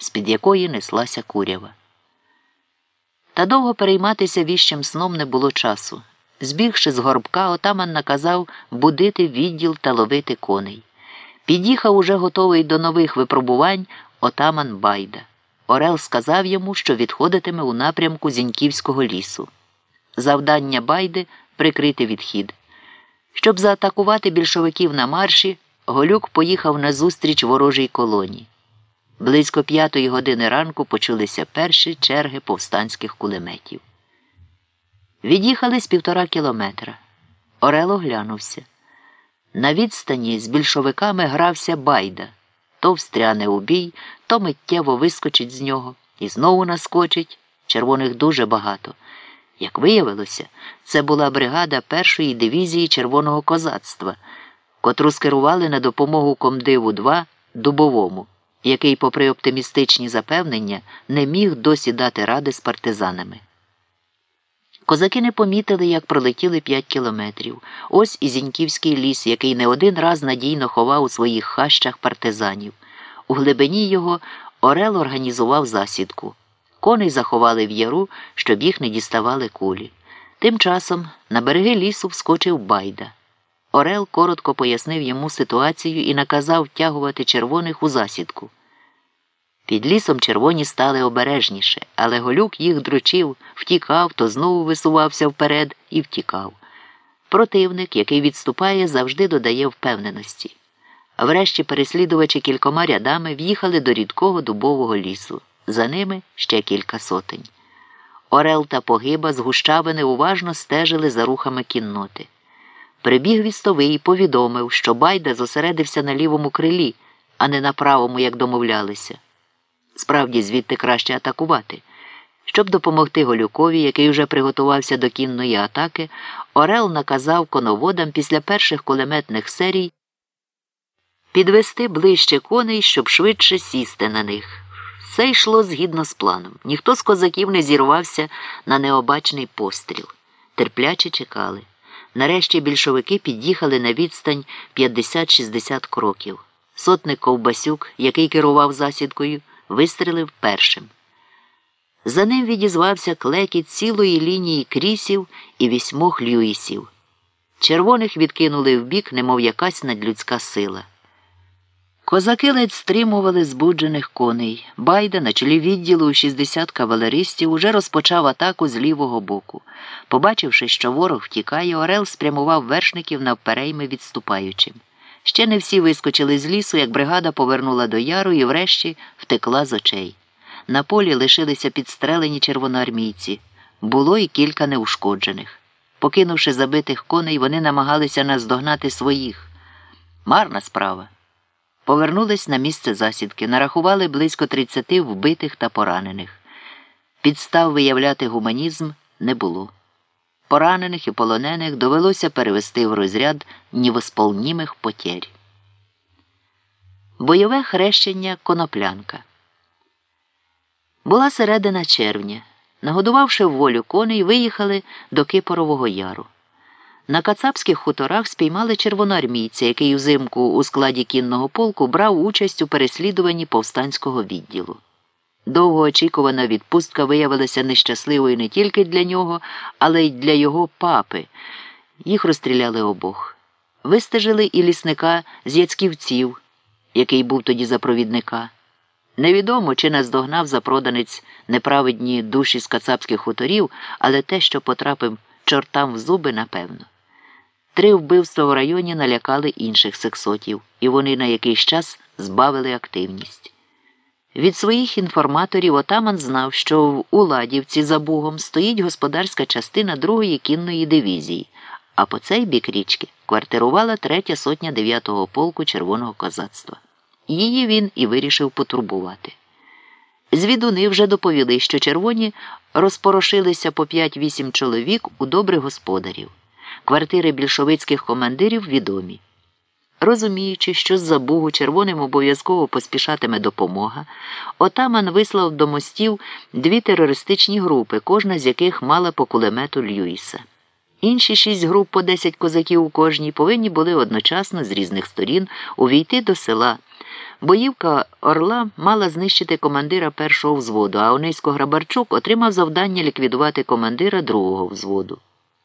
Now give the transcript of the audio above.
з-під якої неслася курява. Та довго перейматися віщим сном не було часу. Збігши з горбка, отаман наказав будити відділ та ловити коней. Під'їхав уже готовий до нових випробувань отаман Байда. Орел сказав йому, що відходитиме у напрямку Зіньківського лісу. Завдання Байди прикрити відхід. Щоб заатакувати більшовиків на марші, Голюк поїхав на зустріч ворожій колоні. Близько п'ятої години ранку почулися перші черги повстанських кулеметів. Від'їхали з півтора кілометра. Орел оглянувся. На відстані з більшовиками грався байда то встряне у бій, то миттєво вискочить з нього і знову наскочить. Червоних дуже багато. Як виявилося, це була бригада першої дивізії червоного козацтва, котру скерували на допомогу комдиву 2 дубовому, який, попри оптимістичні запевнення, не міг досі дати ради з партизанами. Козаки не помітили, як пролетіли п'ять кілометрів. Ось і Зіньківський ліс, який не один раз надійно ховав у своїх хащах партизанів. У глибині його Орел організував засідку. Коней заховали в яру, щоб їх не діставали кулі. Тим часом на береги лісу вскочив байда. Орел коротко пояснив йому ситуацію і наказав втягувати червоних у засідку. Під лісом червоні стали обережніше, але голюк їх дручив, втікав, то знову висувався вперед і втікав. Противник, який відступає, завжди додає впевненості. Врешті переслідувачі кількома рядами в'їхали до рідкого дубового лісу. За ними ще кілька сотень. Орел та погиба з гущавини уважно стежили за рухами кінноти. Прибіг вістовий і повідомив, що Байда зосередився на лівому крилі, а не на правому, як домовлялися. Справді, звідти краще атакувати. Щоб допомогти Голюкові, який вже приготувався до кінної атаки, Орел наказав коноводам після перших кулеметних серій підвести ближче коней, щоб швидше сісти на них. Все йшло згідно з планом. Ніхто з козаків не зірвався на необачний постріл. Терпляче чекали. Нарешті більшовики під'їхали на відстань 50-60 кроків. Сотник Ковбасюк, який керував засідкою, вистрелив першим. За ним відізвався клекіт цілої лінії крісів і вісьмох люїсів. Червоних відкинули вбік, немов якась надлюдська сила. Козаки ледь стримували збуджених коней. Байда на чолі відділу у 60 кавалеристів уже розпочав атаку з лівого боку. Побачивши, що ворог втікає, Орел спрямував вершників навперейми відступаючим. Ще не всі вискочили з лісу, як бригада повернула до яру і врешті втекла з очей. На полі лишилися підстрелені червоноармійці. Було і кілька неушкоджених. Покинувши забитих коней, вони намагалися наздогнати своїх. Марна справа. Повернулись на місце засідки, нарахували близько 30 вбитих та поранених. Підстав виявляти гуманізм не було. Поранених і полонених довелося перевести в розряд невосполнімих потерь. Бойове хрещення коноплянка. Була середина червня. Нагодувавши волю коней, виїхали до Кипорового яру. На кацапських хуторах спіймали червоноармійця, який взимку у складі кінного полку брав участь у переслідуванні повстанського відділу. Довгоочікувана відпустка виявилася нещасливою не тільки для нього, але й для його папи. Їх розстріляли обох. Вистежили і лісника з Яцьківців, який був тоді за провідника. Невідомо, чи наздогнав запроданець неправедні душі з кацапських хуторів, але те, що потрапив чортам в зуби, напевно. Три вбивства в районі налякали інших сексотів, і вони на якийсь час збавили активність. Від своїх інформаторів отаман знав, що в Уладівці за Бугом стоїть господарська частина другої кінної дивізії, а по цей бік річки квартирувала третя сотня 9-го полку червоного козацтва. Її він і вирішив потурбувати. Звідуни вже доповіли, що червоні розпорошилися по 5-8 чоловік у добрих господарів. Квартири більшовицьких командирів відомі. Розуміючи, що з-за Бугу червоним обов'язково поспішатиме допомога, отаман вислав до мостів дві терористичні групи, кожна з яких мала по кулемету Льюіса. Інші шість груп по 10 козаків у кожній повинні були одночасно з різних сторін увійти до села Боївка Орла мала знищити командира першого взводу, а Онисько Грабарчук отримав завдання ліквідувати командира другого взводу.